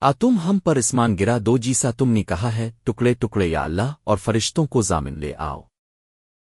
آ تم ہم پر اسمان گرا، دو جیسا تم نے کہا ہے، ٹکڑے ٹکڑے یا اللہ، اور فرشتوں کو ضامن لے آؤ۔